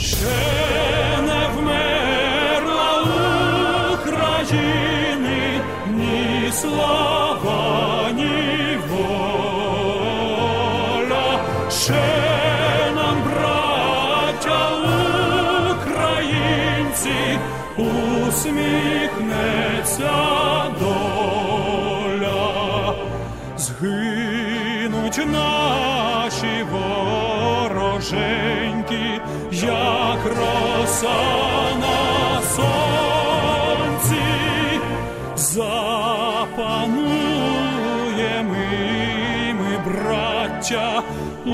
Ще не вмерла ні слава. Ще нам, браття українці, усміхнеться доля. Згинуть наші краса на сонці запанує. Ми, ми браття, у